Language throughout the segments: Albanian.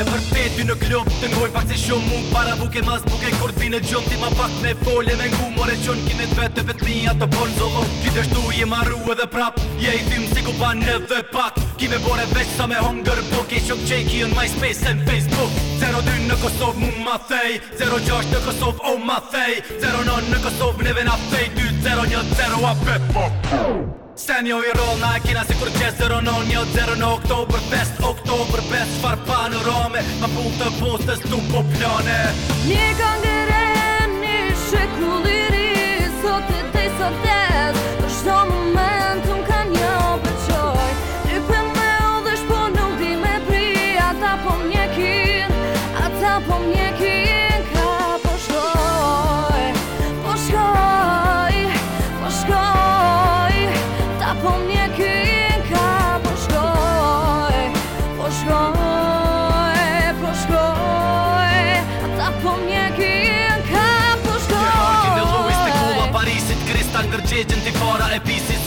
ever been. ti në klub Të ngoj pak si shumë mund para buke mas buke Kur t'vi në gjumë ti ma pak me folje me ngu More qënë kime të vetë të vetëmija të bolë zolo Ki të shtu i maru edhe prap Je i tim si ku pa në dhe pak Ki me bore veç sa me hunger book po I shumë qenë në MySpace e në Facebook 02 në Kosovë mu ma thej 06 në Kosovë o ma thej 09 në Kosovë neve na fej 2 0 1 0 a pe pop Sen jo i roll na e kina si kur qe 09 10 në Oktober 5 Oktober 5 Far pa në Rome Ma bu të postës të po plane Një kanë një shekulliri Sot e tëj sot e tëtë, është më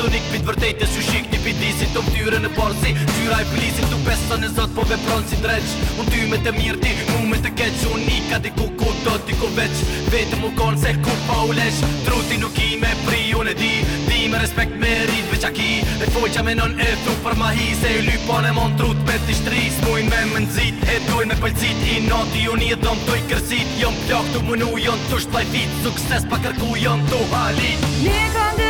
Sonik pit vërtet e shik një piti si të mtyre në porzi Tyra e plisi të beso në zot po vepron si dreq Unë ty me të mirë ti, mu me të keq Unë i ka diku ku do ku veq Vete mu konë se ku pa u lesh Truti nuk i me pri, unë e di Di me respekt me rrit veqa ki E foj qa menon e thuk për ma hi Se i lypon e mon trut me ti shtri Smojnë me mëndzit, e dojnë me pëllcit I noti unë i e dom të i kërsit Jom plok të mënu, jom të shplajfit Sukses pa kërku, jom të halit Një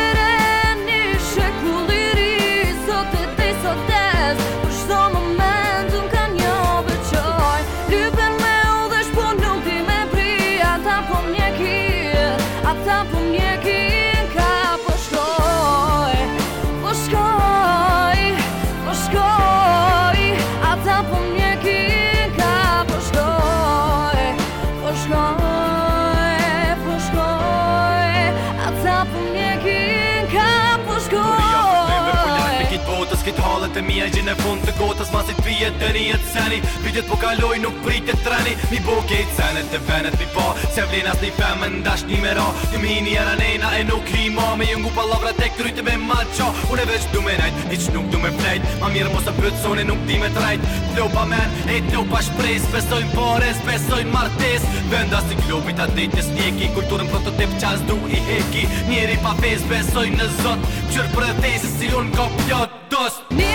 të mija gjinë e fund të gotës Masit pije të një e të seni Pytet po kaloj nuk prit e treni Mi bo kejtë senet të venet mi pa po. Se vlin një femën ndasht një mera Një mi një era nejna e nuk hi ma Me jëngu pa lavra te kryte me ma qa Une veç du me najt, iq nuk du me plejt Ma mirë mos të pëtë soni nuk di me trajt Pleu pa men, e të u pa shpres Pesojnë pares, po pesojnë martes Venda si klubit a dit nës njeki Kulturën prototip qas du i heki Njeri pa fez, pesojnë në zot Qërë për e thesi si unë ka pjot